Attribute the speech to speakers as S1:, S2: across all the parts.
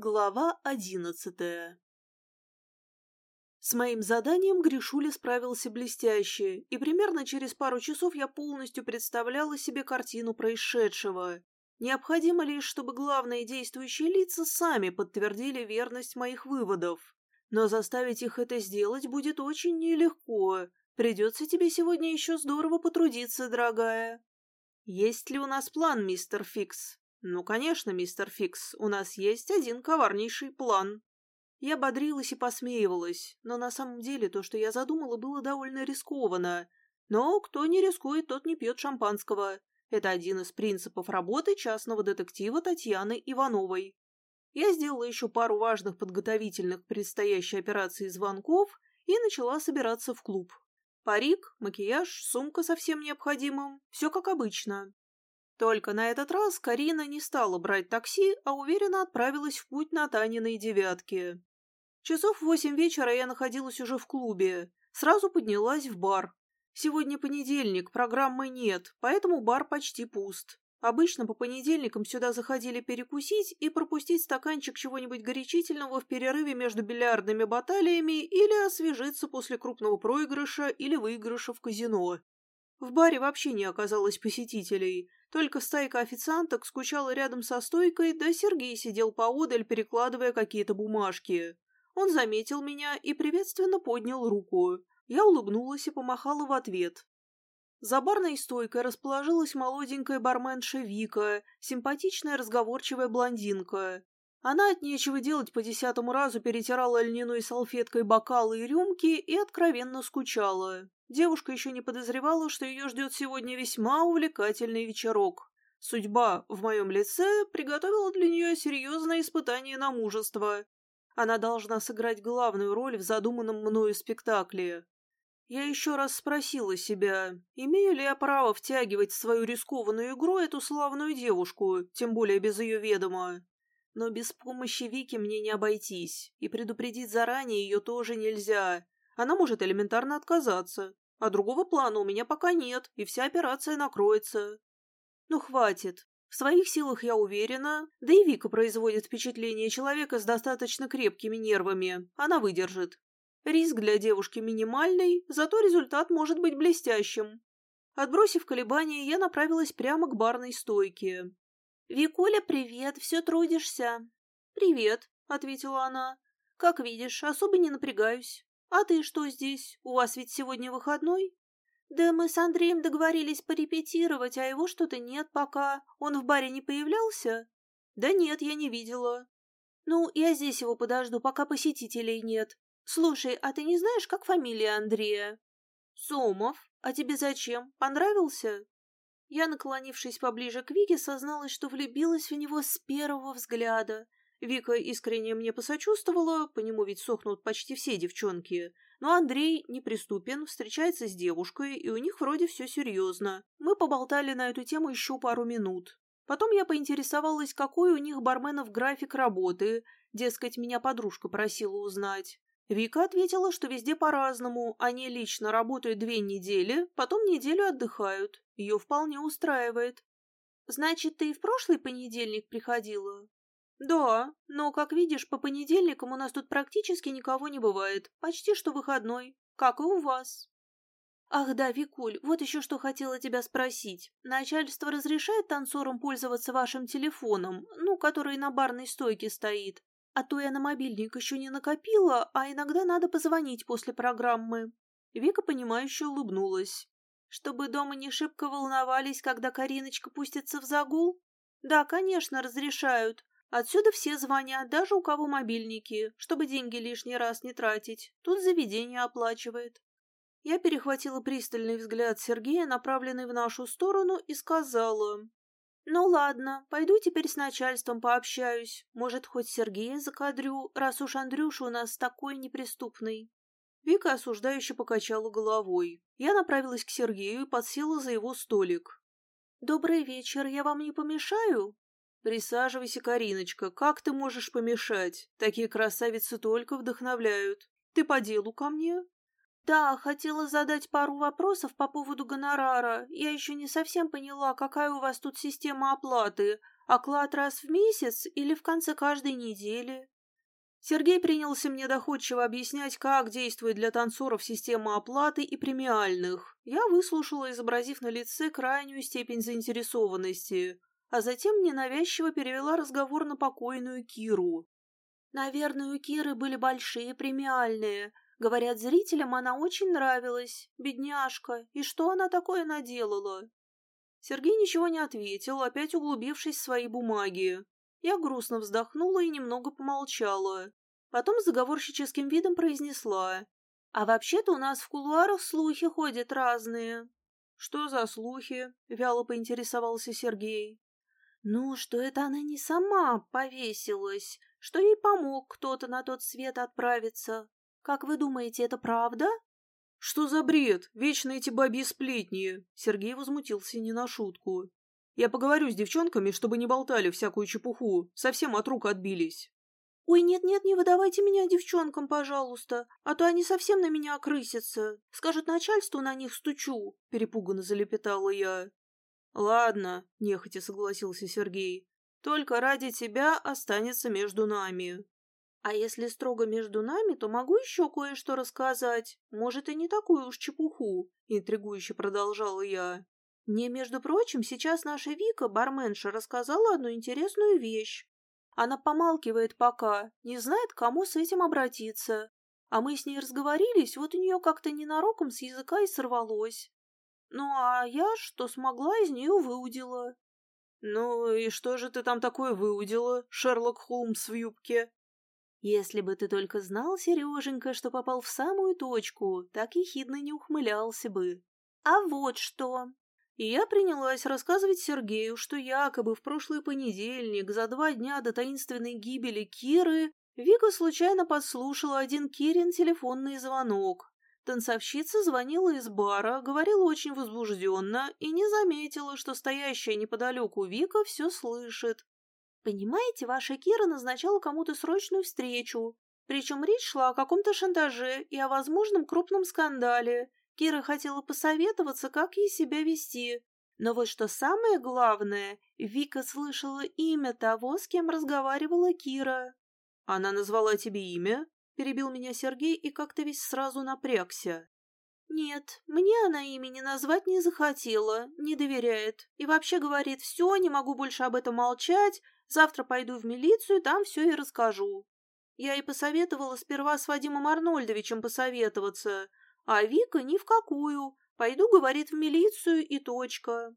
S1: Глава одиннадцатая С моим заданием Гришуля справился блестяще, и примерно через пару часов я полностью представляла себе картину происшедшего. Необходимо лишь, чтобы главные действующие лица сами подтвердили верность моих выводов. Но заставить их это сделать будет очень нелегко. Придется тебе сегодня еще здорово потрудиться, дорогая. Есть ли у нас план, мистер Фикс? «Ну, конечно, мистер Фикс, у нас есть один коварнейший план». Я бодрилась и посмеивалась, но на самом деле то, что я задумала, было довольно рискованно. Но кто не рискует, тот не пьет шампанского. Это один из принципов работы частного детектива Татьяны Ивановой. Я сделала еще пару важных подготовительных к предстоящей операции звонков и начала собираться в клуб. Парик, макияж, сумка со всем необходимым – все как обычно. Только на этот раз Карина не стала брать такси, а уверенно отправилась в путь на Таниной девятке. Часов в восемь вечера я находилась уже в клубе. Сразу поднялась в бар. Сегодня понедельник, программы нет, поэтому бар почти пуст. Обычно по понедельникам сюда заходили перекусить и пропустить стаканчик чего-нибудь горячительного в перерыве между бильярдными баталиями или освежиться после крупного проигрыша или выигрыша в казино. В баре вообще не оказалось посетителей, только стайка официанток скучала рядом со стойкой, да Сергей сидел поодаль, перекладывая какие-то бумажки. Он заметил меня и приветственно поднял руку. Я улыбнулась и помахала в ответ. За барной стойкой расположилась молоденькая барменша Вика, симпатичная разговорчивая блондинка. Она от нечего делать по десятому разу перетирала льняной салфеткой бокалы и рюмки и откровенно скучала. Девушка еще не подозревала, что ее ждет сегодня весьма увлекательный вечерок. Судьба в моем лице приготовила для нее серьезное испытание на мужество. Она должна сыграть главную роль в задуманном мною спектакле. Я еще раз спросила себя, имею ли я право втягивать в свою рискованную игру эту славную девушку, тем более без ее ведома. Но без помощи Вики мне не обойтись, и предупредить заранее ее тоже нельзя. Она может элементарно отказаться. А другого плана у меня пока нет, и вся операция накроется. Ну, хватит. В своих силах я уверена, да и Вика производит впечатление человека с достаточно крепкими нервами. Она выдержит. Риск для девушки минимальный, зато результат может быть блестящим. Отбросив колебания, я направилась прямо к барной стойке. «Викуля, привет, все трудишься?» «Привет», — ответила она. «Как видишь, особо не напрягаюсь». «А ты что здесь? У вас ведь сегодня выходной?» «Да мы с Андреем договорились порепетировать, а его что-то нет пока. Он в баре не появлялся?» «Да нет, я не видела». «Ну, я здесь его подожду, пока посетителей нет. Слушай, а ты не знаешь, как фамилия Андрея?» «Сомов. А тебе зачем? Понравился?» Я, наклонившись поближе к Вике, созналась, что влюбилась в него с первого взгляда. Вика искренне мне посочувствовала, по нему ведь сохнут почти все девчонки. Но Андрей неприступен, встречается с девушкой, и у них вроде все серьезно. Мы поболтали на эту тему еще пару минут. Потом я поинтересовалась, какой у них барменов график работы, дескать, меня подружка просила узнать. Вика ответила, что везде по-разному, они лично работают две недели, потом неделю отдыхают. Ее вполне устраивает. «Значит, ты и в прошлый понедельник приходила?» «Да, но, как видишь, по понедельникам у нас тут практически никого не бывает. Почти что выходной, как и у вас». «Ах да, Викуль, вот еще что хотела тебя спросить. Начальство разрешает танцорам пользоваться вашим телефоном, ну, который на барной стойке стоит? А то я на мобильник еще не накопила, а иногда надо позвонить после программы». Вика, понимающе улыбнулась. «Чтобы дома не шибко волновались, когда Кариночка пустится в загул?» «Да, конечно, разрешают. Отсюда все звонят, даже у кого мобильники, чтобы деньги лишний раз не тратить. Тут заведение оплачивает. Я перехватила пристальный взгляд Сергея, направленный в нашу сторону, и сказала. «Ну ладно, пойду теперь с начальством пообщаюсь. Может, хоть Сергея закадрю, раз уж Андрюша у нас такой неприступный». Вика осуждающе покачала головой. Я направилась к Сергею и подсела за его столик. «Добрый вечер, я вам не помешаю?» «Присаживайся, Кариночка, как ты можешь помешать? Такие красавицы только вдохновляют. Ты по делу ко мне?» «Да, хотела задать пару вопросов по поводу гонорара. Я еще не совсем поняла, какая у вас тут система оплаты. Оклад раз в месяц или в конце каждой недели? Сергей принялся мне доходчиво объяснять, как действует для танцоров система оплаты и премиальных. Я выслушала, изобразив на лице крайнюю степень заинтересованности, а затем ненавязчиво перевела разговор на покойную Киру. Наверное, у Киры были большие премиальные. Говорят, зрителям она очень нравилась, бедняжка, и что она такое наделала? Сергей ничего не ответил, опять углубившись в свои бумаги. Я грустно вздохнула и немного помолчала. Потом с заговорщическим видом произнесла. «А вообще-то у нас в кулуарах слухи ходят разные». «Что за слухи?» — вяло поинтересовался Сергей. «Ну, что это она не сама повесилась, что ей помог кто-то на тот свет отправиться. Как вы думаете, это правда?» «Что за бред? Вечно эти бабьи сплетни!» Сергей возмутился не на шутку. «Я поговорю с девчонками, чтобы не болтали всякую чепуху. Совсем от рук отбились». «Ой, нет-нет, не выдавайте меня девчонкам, пожалуйста, а то они совсем на меня окрысятся. Скажут, начальству на них стучу», — перепуганно залепетала я. «Ладно», — нехотя согласился Сергей. «Только ради тебя останется между нами». «А если строго между нами, то могу еще кое-что рассказать. Может, и не такую уж чепуху», — интригующе продолжала я. «Мне, между прочим, сейчас наша Вика, барменша, рассказала одну интересную вещь. Она помалкивает пока, не знает, к кому с этим обратиться. А мы с ней разговорились, вот у нее как-то ненароком с языка и сорвалось. Ну, а я, что смогла, из нее выудила. «Ну и что же ты там такое выудила, Шерлок Холмс в юбке?» Если бы ты только знал, Сереженька, что попал в самую точку, так и хидно не ухмылялся бы. А вот что. И я принялась рассказывать Сергею, что якобы в прошлый понедельник, за два дня до таинственной гибели Киры, Вика случайно подслушала один Кирин телефонный звонок. Танцовщица звонила из бара, говорила очень возбужденно и не заметила, что стоящая неподалеку Вика все слышит. Понимаете, ваша Кира назначала кому-то срочную встречу. Причем речь шла о каком-то шантаже и о возможном крупном скандале. Кира хотела посоветоваться, как ей себя вести. Но вот что самое главное, Вика слышала имя того, с кем разговаривала Кира. «Она назвала тебе имя?» – перебил меня Сергей и как-то весь сразу напрягся. «Нет, мне она имени назвать не захотела, не доверяет. И вообще говорит, все, не могу больше об этом молчать, Завтра пойду в милицию, там все и расскажу. Я и посоветовала сперва с Вадимом Арнольдовичем посоветоваться, а Вика ни в какую. Пойду, говорит, в милицию и точка.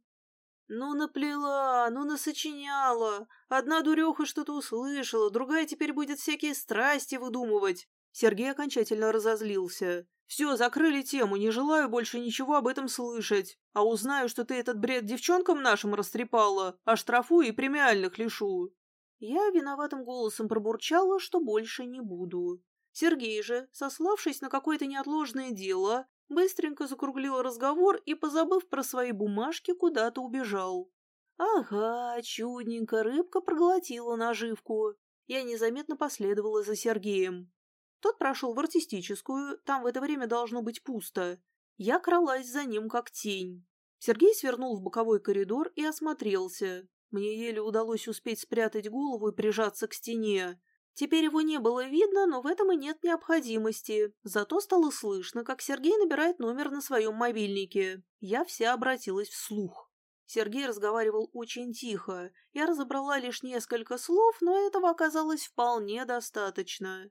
S1: Ну, наплела, ну, насочиняла. Одна дуреха что-то услышала, другая теперь будет всякие страсти выдумывать. Сергей окончательно разозлился. «Все, закрыли тему, не желаю больше ничего об этом слышать. А узнаю, что ты этот бред девчонкам нашим растрепала, а штрафую и премиальных лишу». Я виноватым голосом пробурчала, что больше не буду. Сергей же, сославшись на какое-то неотложное дело, быстренько закруглил разговор и, позабыв про свои бумажки, куда-то убежал. Ага, чудненько, рыбка проглотила наживку. Я незаметно последовала за Сергеем. Тот прошел в артистическую, там в это время должно быть пусто. Я кралась за ним как тень. Сергей свернул в боковой коридор и осмотрелся. Мне еле удалось успеть спрятать голову и прижаться к стене. Теперь его не было видно, но в этом и нет необходимости. Зато стало слышно, как Сергей набирает номер на своем мобильнике. Я вся обратилась вслух. Сергей разговаривал очень тихо. Я разобрала лишь несколько слов, но этого оказалось вполне достаточно.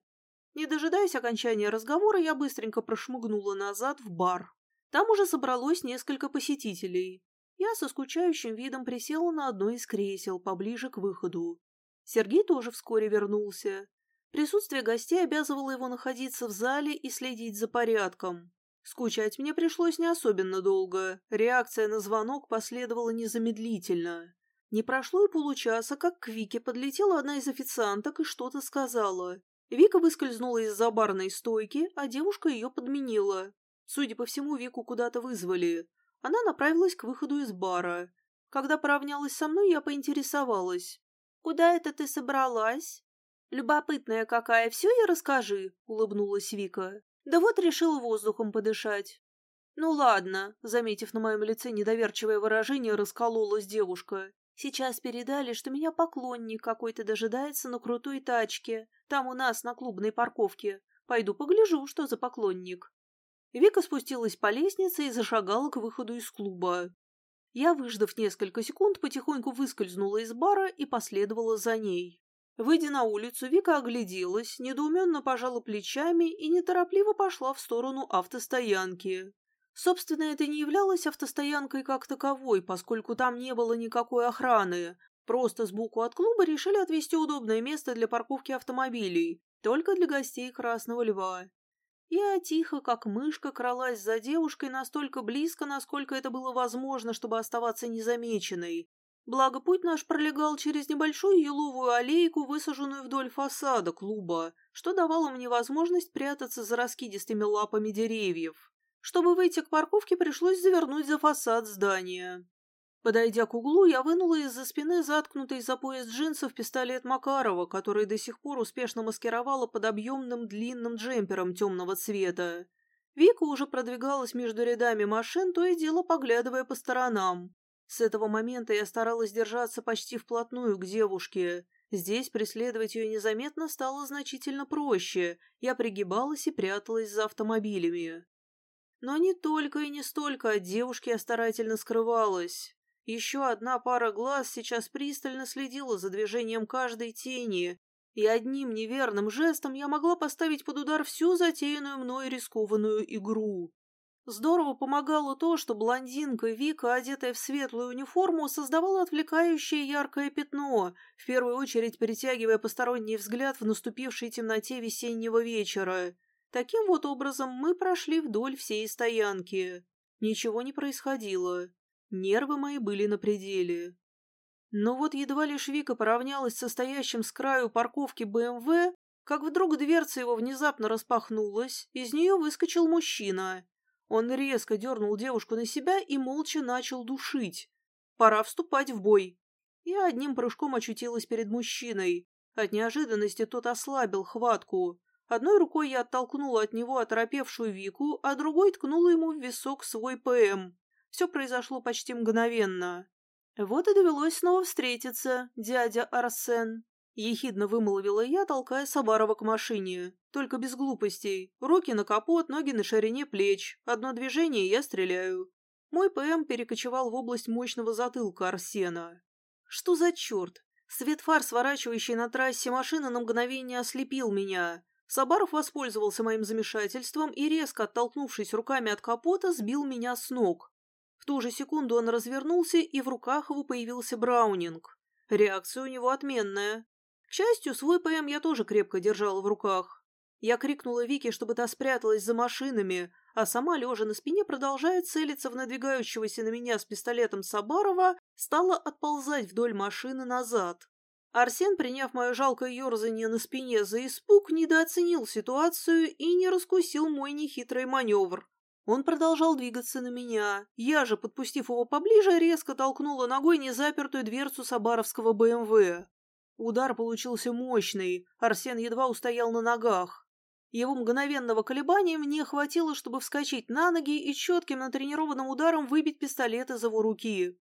S1: Не дожидаясь окончания разговора, я быстренько прошмыгнула назад в бар. Там уже собралось несколько посетителей. Я со скучающим видом присела на одно из кресел, поближе к выходу. Сергей тоже вскоре вернулся. Присутствие гостей обязывало его находиться в зале и следить за порядком. Скучать мне пришлось не особенно долго. Реакция на звонок последовала незамедлительно. Не прошло и получаса, как к Вике подлетела одна из официанток и что-то сказала. Вика выскользнула из-за барной стойки, а девушка ее подменила. Судя по всему, Вику куда-то вызвали. Она направилась к выходу из бара. Когда поравнялась со мной, я поинтересовалась. «Куда это ты собралась?» «Любопытная какая, все и расскажи», — улыбнулась Вика. «Да вот решила воздухом подышать». «Ну ладно», — заметив на моем лице недоверчивое выражение, раскололась девушка. Сейчас передали, что меня поклонник какой-то дожидается на крутой тачке. Там у нас на клубной парковке. Пойду погляжу, что за поклонник. Вика спустилась по лестнице и зашагала к выходу из клуба. Я, выждав несколько секунд, потихоньку выскользнула из бара и последовала за ней. Выйдя на улицу, Вика огляделась, недоуменно пожала плечами и неторопливо пошла в сторону автостоянки. Собственно, это не являлось автостоянкой как таковой, поскольку там не было никакой охраны. Просто сбоку от клуба решили отвести удобное место для парковки автомобилей, только для гостей Красного Льва. Я тихо, как мышка, кралась за девушкой настолько близко, насколько это было возможно, чтобы оставаться незамеченной. Благо, путь наш пролегал через небольшую еловую аллейку, высаженную вдоль фасада клуба, что давало мне возможность прятаться за раскидистыми лапами деревьев. Чтобы выйти к парковке, пришлось завернуть за фасад здания. Подойдя к углу, я вынула из-за спины заткнутый за пояс джинсов пистолет Макарова, который до сих пор успешно маскировала под объемным длинным джемпером темного цвета. Вика уже продвигалась между рядами машин, то и дело поглядывая по сторонам. С этого момента я старалась держаться почти вплотную к девушке. Здесь преследовать ее незаметно стало значительно проще. Я пригибалась и пряталась за автомобилями. Но не только и не столько от девушки я старательно скрывалась. Еще одна пара глаз сейчас пристально следила за движением каждой тени, и одним неверным жестом я могла поставить под удар всю затеянную мной рискованную игру. Здорово помогало то, что блондинка Вика, одетая в светлую униформу, создавала отвлекающее яркое пятно, в первую очередь перетягивая посторонний взгляд в наступившей темноте весеннего вечера. Таким вот образом мы прошли вдоль всей стоянки. Ничего не происходило. Нервы мои были на пределе. Но вот едва лишь Вика поравнялась со стоящим с краю парковки БМВ, как вдруг дверца его внезапно распахнулась, из нее выскочил мужчина. Он резко дернул девушку на себя и молча начал душить. Пора вступать в бой. Я одним прыжком очутилась перед мужчиной. От неожиданности тот ослабил хватку. Одной рукой я оттолкнула от него оторопевшую Вику, а другой ткнула ему в висок свой ПМ. Все произошло почти мгновенно. Вот и довелось снова встретиться, дядя Арсен. Ехидно вымолвила я, толкая Сабарова к машине. Только без глупостей. Руки на капот, ноги на ширине плеч. Одно движение, и я стреляю. Мой ПМ перекочевал в область мощного затылка Арсена. Что за черт? Свет фар, сворачивающий на трассе машины, на мгновение ослепил меня. Сабаров воспользовался моим замешательством и, резко оттолкнувшись руками от капота, сбил меня с ног. В ту же секунду он развернулся, и в руках его появился Браунинг. Реакция у него отменная. К счастью, свой ПМ я тоже крепко держала в руках. Я крикнула Вике, чтобы та спряталась за машинами, а сама, лежа на спине, продолжая целиться в надвигающегося на меня с пистолетом Сабарова, стала отползать вдоль машины назад. Арсен, приняв мое жалкое ерзание на спине за испуг, недооценил ситуацию и не раскусил мой нехитрый маневр. Он продолжал двигаться на меня. Я же, подпустив его поближе, резко толкнула ногой незапертую дверцу Сабаровского БМВ. Удар получился мощный. Арсен едва устоял на ногах. Его мгновенного колебания мне хватило, чтобы вскочить на ноги и четким натренированным ударом выбить пистолет из его руки.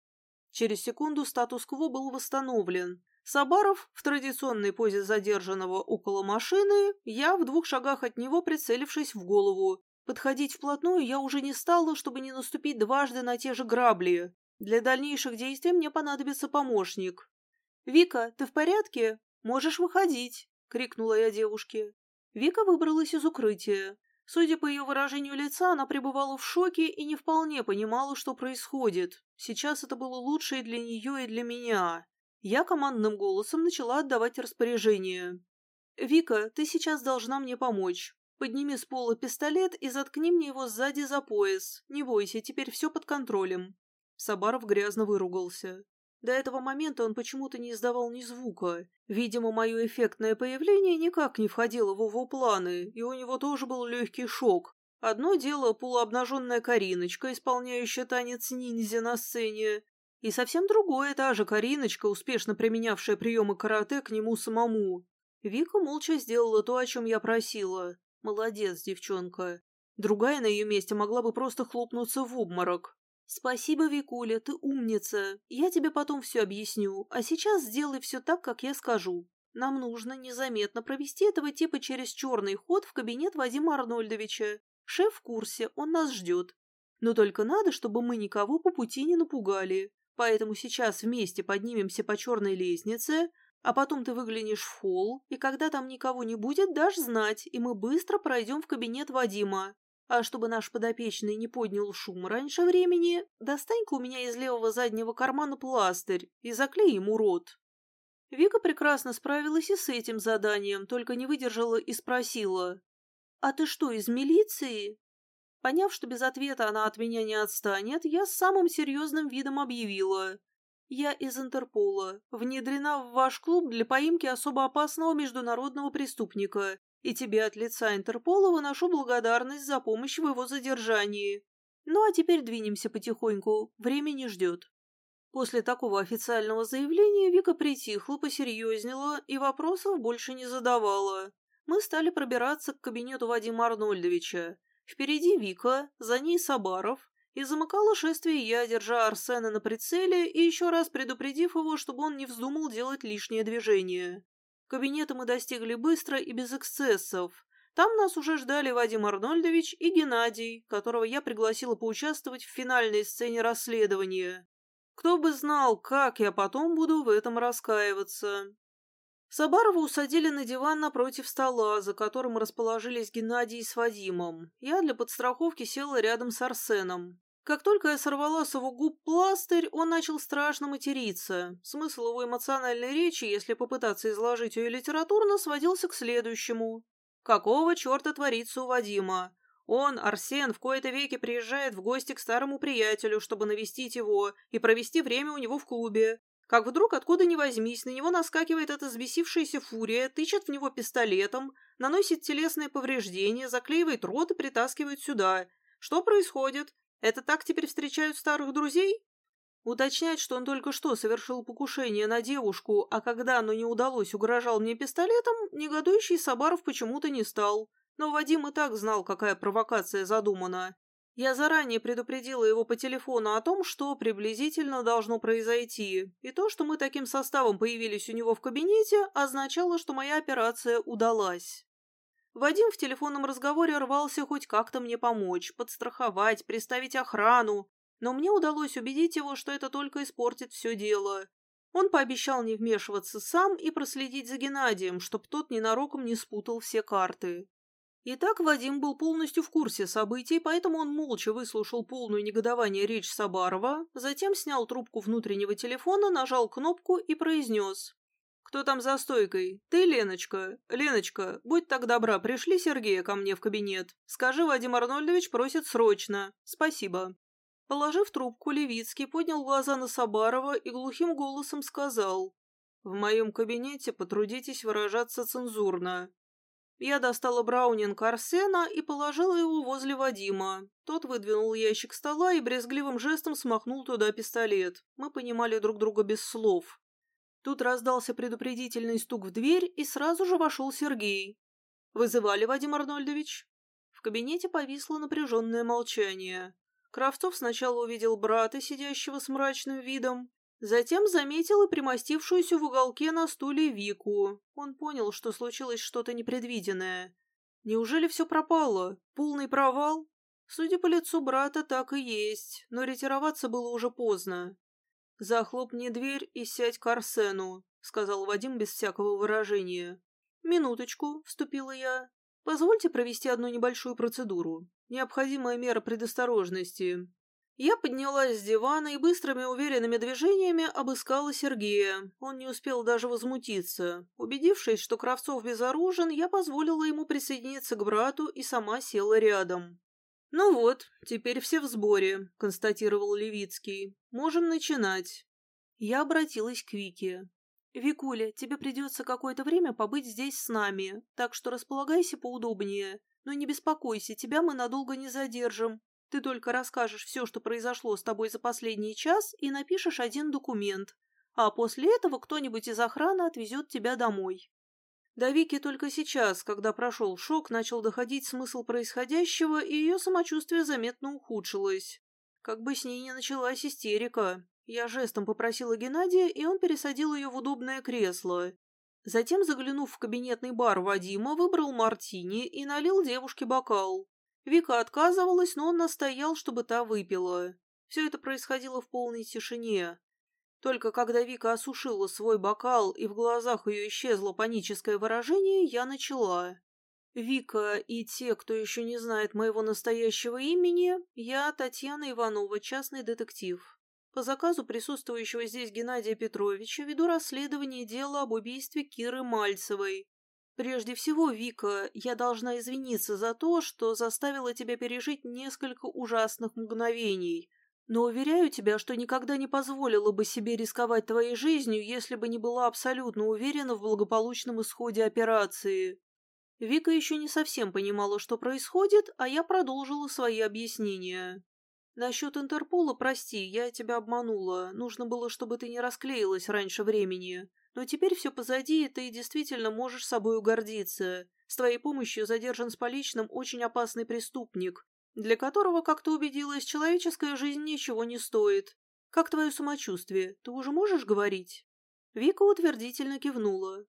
S1: Через секунду статус-кво был восстановлен. Сабаров в традиционной позе задержанного около машины, я в двух шагах от него, прицелившись в голову. Подходить вплотную я уже не стала, чтобы не наступить дважды на те же грабли. Для дальнейших действий мне понадобится помощник. «Вика, ты в порядке? Можешь выходить!» — крикнула я девушке. Вика выбралась из укрытия. Судя по ее выражению лица, она пребывала в шоке и не вполне понимала, что происходит. Сейчас это было лучше и для нее, и для меня. Я командным голосом начала отдавать распоряжение. «Вика, ты сейчас должна мне помочь. Подними с пола пистолет и заткни мне его сзади за пояс. Не бойся, теперь все под контролем». Сабаров грязно выругался. До этого момента он почему-то не издавал ни звука. Видимо, мое эффектное появление никак не входило в его планы, и у него тоже был легкий шок. Одно дело полуобнаженная Кариночка, исполняющая танец ниндзя на сцене, и совсем другое та же Кариночка, успешно применявшая приемы карате к нему самому. Вика молча сделала то, о чем я просила. Молодец, девчонка. Другая на ее месте могла бы просто хлопнуться в обморок. Спасибо, Викуля, ты умница. Я тебе потом все объясню, а сейчас сделай все так, как я скажу. Нам нужно незаметно провести этого типа через черный ход в кабинет Вадима Арнольдовича. Шеф в курсе, он нас ждет. Но только надо, чтобы мы никого по пути не напугали. Поэтому сейчас вместе поднимемся по черной лестнице, а потом ты выглянешь в холл, и когда там никого не будет, дашь знать, и мы быстро пройдем в кабинет Вадима. А чтобы наш подопечный не поднял шум раньше времени, достань-ка у меня из левого заднего кармана пластырь и заклей ему рот. Вика прекрасно справилась и с этим заданием, только не выдержала и спросила. «А ты что, из милиции?» Поняв, что без ответа она от меня не отстанет, я с самым серьезным видом объявила. «Я из Интерпола, внедрена в ваш клуб для поимки особо опасного международного преступника, и тебе от лица Интерпола выношу благодарность за помощь в его задержании. Ну а теперь двинемся потихоньку, время не ждет». После такого официального заявления Вика притихла, посерьезнела и вопросов больше не задавала. Мы стали пробираться к кабинету Вадима Арнольдовича. Впереди Вика, за ней Сабаров, и замыкала шествие я, держа Арсена на прицеле и еще раз предупредив его, чтобы он не вздумал делать лишнее движение. Кабинета мы достигли быстро и без эксцессов. Там нас уже ждали Вадим Арнольдович и Геннадий, которого я пригласила поучаствовать в финальной сцене расследования. Кто бы знал, как я потом буду в этом раскаиваться. Сабарова усадили на диван напротив стола, за которым расположились Геннадий с Вадимом. Я для подстраховки села рядом с Арсеном. Как только я сорвала с его губ пластырь, он начал страшно материться. Смысл его эмоциональной речи, если попытаться изложить ее литературно, сводился к следующему. Какого черта творится у Вадима? Он, Арсен, в кои-то веки приезжает в гости к старому приятелю, чтобы навестить его и провести время у него в клубе. Как вдруг, откуда ни возьмись, на него наскакивает эта взбесившаяся фурия, тычет в него пистолетом, наносит телесные повреждения, заклеивает рот и притаскивает сюда. Что происходит? Это так теперь встречают старых друзей? Уточнять, что он только что совершил покушение на девушку, а когда оно не удалось, угрожал мне пистолетом, негодующий Сабаров почему-то не стал. Но Вадим и так знал, какая провокация задумана. Я заранее предупредила его по телефону о том, что приблизительно должно произойти, и то, что мы таким составом появились у него в кабинете, означало, что моя операция удалась. Вадим в телефонном разговоре рвался хоть как-то мне помочь, подстраховать, приставить охрану, но мне удалось убедить его, что это только испортит все дело. Он пообещал не вмешиваться сам и проследить за Геннадием, чтоб тот ненароком не спутал все карты. Итак, Вадим был полностью в курсе событий, поэтому он молча выслушал полную негодование речь Сабарова, затем снял трубку внутреннего телефона, нажал кнопку и произнес. «Кто там за стойкой? Ты, Леночка? Леночка, будь так добра, пришли Сергея ко мне в кабинет. Скажи, Вадим Арнольдович просит срочно. Спасибо». Положив трубку, Левицкий поднял глаза на Сабарова и глухим голосом сказал. «В моем кабинете потрудитесь выражаться цензурно. Я достала браунинг Арсена и положила его возле Вадима. Тот выдвинул ящик стола и брезгливым жестом смахнул туда пистолет. Мы понимали друг друга без слов. Тут раздался предупредительный стук в дверь, и сразу же вошел Сергей. «Вызывали, Вадим Арнольдович?» В кабинете повисло напряженное молчание. Кравцов сначала увидел брата, сидящего с мрачным видом, Затем заметил и примостившуюся в уголке на стуле Вику. Он понял, что случилось что-то непредвиденное. Неужели все пропало? Полный провал? Судя по лицу брата, так и есть, но ретироваться было уже поздно. «Захлопни дверь и сядь к Арсену», — сказал Вадим без всякого выражения. «Минуточку», — вступила я. «Позвольте провести одну небольшую процедуру. Необходимая мера предосторожности. Я поднялась с дивана и быстрыми уверенными движениями обыскала Сергея. Он не успел даже возмутиться. Убедившись, что Кравцов безоружен, я позволила ему присоединиться к брату и сама села рядом. «Ну вот, теперь все в сборе», — констатировал Левицкий. «Можем начинать». Я обратилась к Вике. «Викуля, тебе придется какое-то время побыть здесь с нами, так что располагайся поудобнее. Но не беспокойся, тебя мы надолго не задержим. Ты только расскажешь все, что произошло с тобой за последний час, и напишешь один документ, а после этого кто-нибудь из охраны отвезет тебя домой. До Вики только сейчас, когда прошел шок, начал доходить смысл происходящего, и ее самочувствие заметно ухудшилось. Как бы с ней не началась истерика. Я жестом попросила Геннадия, и он пересадил ее в удобное кресло. Затем, заглянув в кабинетный бар Вадима, выбрал мартини и налил девушке бокал. Вика отказывалась, но он настоял, чтобы та выпила. Все это происходило в полной тишине. Только когда Вика осушила свой бокал и в глазах ее исчезло паническое выражение, я начала. Вика и те, кто еще не знает моего настоящего имени, я Татьяна Иванова, частный детектив. По заказу присутствующего здесь Геннадия Петровича веду расследование дела об убийстве Киры Мальцевой. Прежде всего, Вика, я должна извиниться за то, что заставила тебя пережить несколько ужасных мгновений. Но уверяю тебя, что никогда не позволила бы себе рисковать твоей жизнью, если бы не была абсолютно уверена в благополучном исходе операции. Вика еще не совсем понимала, что происходит, а я продолжила свои объяснения. Насчет Интерпола, прости, я тебя обманула. Нужно было, чтобы ты не расклеилась раньше времени. Но теперь все позади, и ты действительно можешь собою гордиться. С твоей помощью задержан с поличным очень опасный преступник, для которого, как ты убедилась, человеческая жизнь ничего не стоит. Как твое самочувствие? Ты уже можешь говорить?» Вика утвердительно кивнула.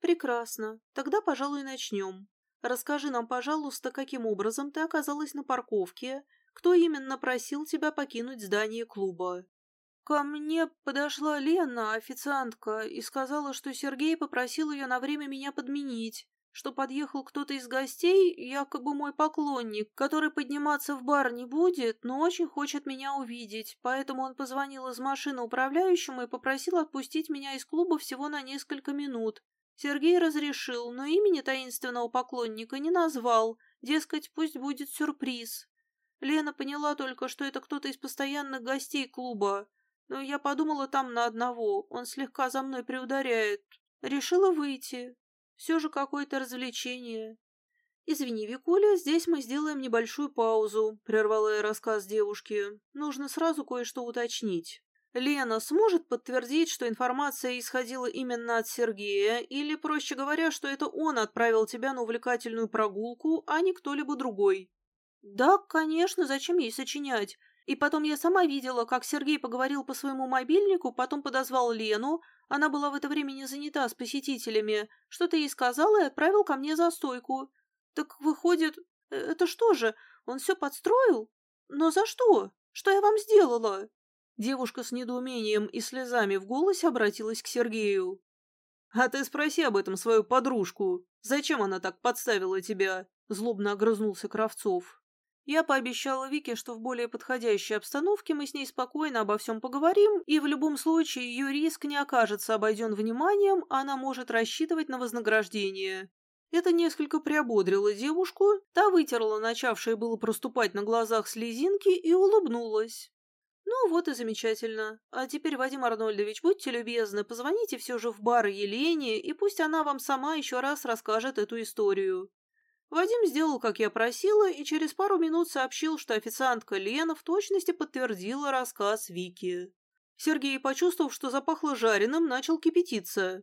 S1: «Прекрасно. Тогда, пожалуй, начнем. Расскажи нам, пожалуйста, каким образом ты оказалась на парковке, кто именно просил тебя покинуть здание клуба?» «Ко мне подошла Лена, официантка, и сказала, что Сергей попросил ее на время меня подменить что подъехал кто-то из гостей, якобы мой поклонник, который подниматься в бар не будет, но очень хочет меня увидеть, поэтому он позвонил из машины управляющему и попросил отпустить меня из клуба всего на несколько минут. Сергей разрешил, но имени таинственного поклонника не назвал, дескать, пусть будет сюрприз. Лена поняла только, что это кто-то из постоянных гостей клуба, но я подумала там на одного, он слегка за мной приударяет. Решила выйти, все же какое-то развлечение. «Извини, Викуля, здесь мы сделаем небольшую паузу», — прервала я рассказ девушки. «Нужно сразу кое-что уточнить. Лена сможет подтвердить, что информация исходила именно от Сергея, или, проще говоря, что это он отправил тебя на увлекательную прогулку, а не кто-либо другой?» «Да, конечно, зачем ей сочинять? И потом я сама видела, как Сергей поговорил по своему мобильнику, потом подозвал Лену, она была в это время не занята с посетителями. Что-то ей сказал и отправил ко мне за стойку. Так выходит, э, это что же, он все подстроил? Но за что? Что я вам сделала? Девушка с недоумением и слезами в голосе обратилась к Сергею. «А ты спроси об этом свою подружку. Зачем она так подставила тебя?» Злобно огрызнулся Кравцов. Я пообещала Вике, что в более подходящей обстановке мы с ней спокойно обо всем поговорим, и в любом случае ее риск не окажется обойден вниманием, она может рассчитывать на вознаграждение. Это несколько приободрило девушку, та вытерла начавшие было проступать на глазах слезинки и улыбнулась. «Ну вот и замечательно. А теперь, Вадим Арнольдович, будьте любезны, позвоните все же в бар Елене, и пусть она вам сама еще раз расскажет эту историю. Вадим сделал, как я просила, и через пару минут сообщил, что официантка Лена в точности подтвердила рассказ Вики. Сергей, почувствовав, что запахло жареным, начал кипятиться.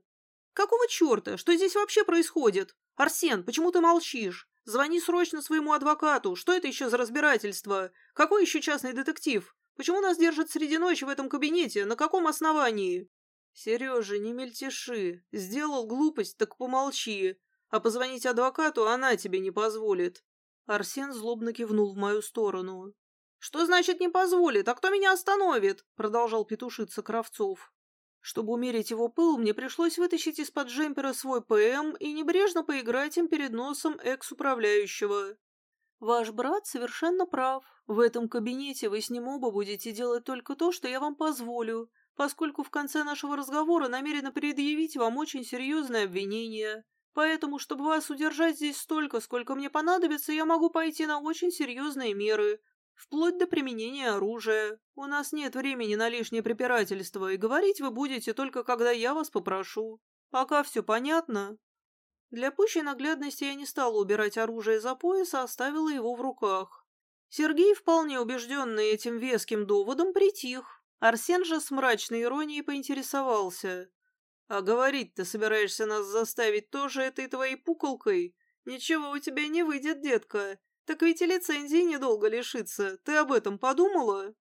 S1: «Какого черта? Что здесь вообще происходит? Арсен, почему ты молчишь? Звони срочно своему адвокату. Что это еще за разбирательство? Какой еще частный детектив? Почему нас держат среди ночи в этом кабинете? На каком основании?» «Сережа, не мельтеши. Сделал глупость, так помолчи а позвонить адвокату она тебе не позволит. Арсен злобно кивнул в мою сторону. «Что значит не позволит? А кто меня остановит?» Продолжал петушиться Кравцов. Чтобы умерить его пыл, мне пришлось вытащить из-под джемпера свой ПМ и небрежно поиграть им перед носом экс-управляющего. «Ваш брат совершенно прав. В этом кабинете вы с ним оба будете делать только то, что я вам позволю, поскольку в конце нашего разговора намерена предъявить вам очень серьезное обвинение. Поэтому, чтобы вас удержать здесь столько, сколько мне понадобится, я могу пойти на очень серьезные меры, вплоть до применения оружия. У нас нет времени на лишнее препирательство, и говорить вы будете только когда я вас попрошу. Пока все понятно?» Для пущей наглядности я не стала убирать оружие за пояс, а оставила его в руках. Сергей, вполне убежденный этим веским доводом, притих. Арсен же с мрачной иронией поинтересовался. А говорить ты собираешься нас заставить тоже этой твоей пуколкой? Ничего у тебя не выйдет, детка. Так ведь и лицензии недолго лишиться. Ты об этом подумала?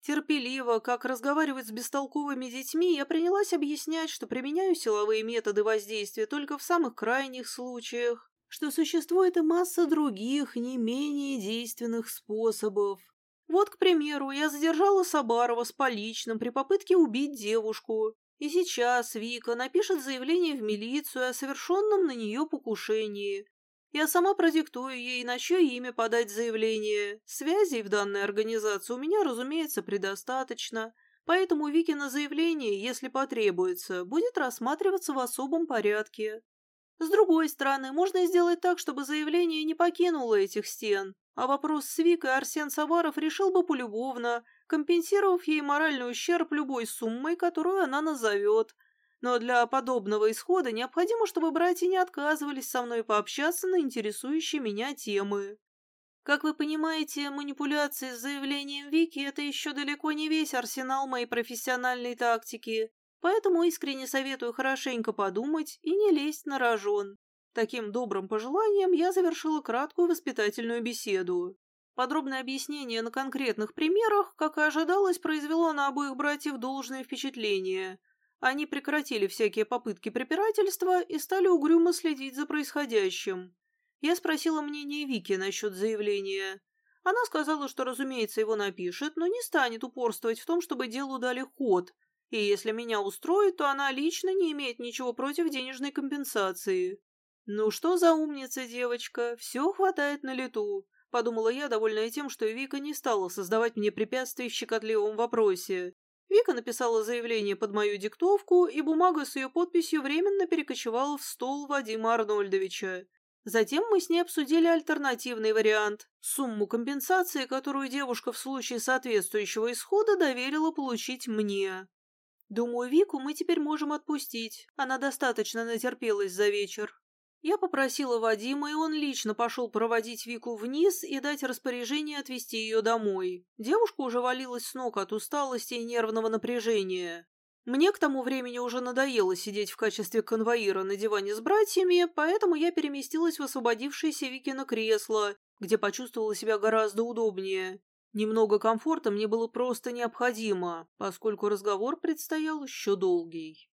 S1: Терпеливо, как разговаривать с бестолковыми детьми, я принялась объяснять, что применяю силовые методы воздействия только в самых крайних случаях, что существует и масса других, не менее действенных способов. Вот, к примеру, я задержала Сабарова с поличным при попытке убить девушку, и сейчас Вика напишет заявление в милицию о совершенном на нее покушении, я сама продиктую ей, на чье имя подать заявление. Связей в данной организации у меня, разумеется, предостаточно, поэтому Викина заявление, если потребуется, будет рассматриваться в особом порядке. С другой стороны, можно сделать так, чтобы заявление не покинуло этих стен, а вопрос с Викой Арсен Саваров решил бы полюбовно, компенсировав ей моральный ущерб любой суммой, которую она назовет, но для подобного исхода необходимо, чтобы братья не отказывались со мной пообщаться на интересующие меня темы. Как вы понимаете, манипуляции с заявлением Вики – это еще далеко не весь арсенал моей профессиональной тактики, поэтому искренне советую хорошенько подумать и не лезть на рожон. Таким добрым пожеланием я завершила краткую воспитательную беседу. Подробное объяснение на конкретных примерах, как и ожидалось, произвело на обоих братьев должное впечатление – они прекратили всякие попытки препирательства и стали угрюмо следить за происходящим. Я спросила мнение Вики насчет заявления. Она сказала, что, разумеется, его напишет, но не станет упорствовать в том, чтобы делу дали ход, и если меня устроит, то она лично не имеет ничего против денежной компенсации. «Ну что за умница, девочка, все хватает на лету», — подумала я, довольная тем, что Вика не стала создавать мне препятствий в щекотливом вопросе. Вика написала заявление под мою диктовку, и бумага с ее подписью временно перекочевала в стол Вадима Арнольдовича. Затем мы с ней обсудили альтернативный вариант – сумму компенсации, которую девушка в случае соответствующего исхода доверила получить мне. Думаю, Вику мы теперь можем отпустить. Она достаточно натерпелась за вечер. Я попросила Вадима, и он лично пошел проводить Вику вниз и дать распоряжение отвезти ее домой. Девушка уже валилась с ног от усталости и нервного напряжения. Мне к тому времени уже надоело сидеть в качестве конвоира на диване с братьями, поэтому я переместилась в освободившееся Викино кресло, где почувствовала себя гораздо удобнее. Немного комфорта мне было просто необходимо, поскольку разговор предстоял еще долгий.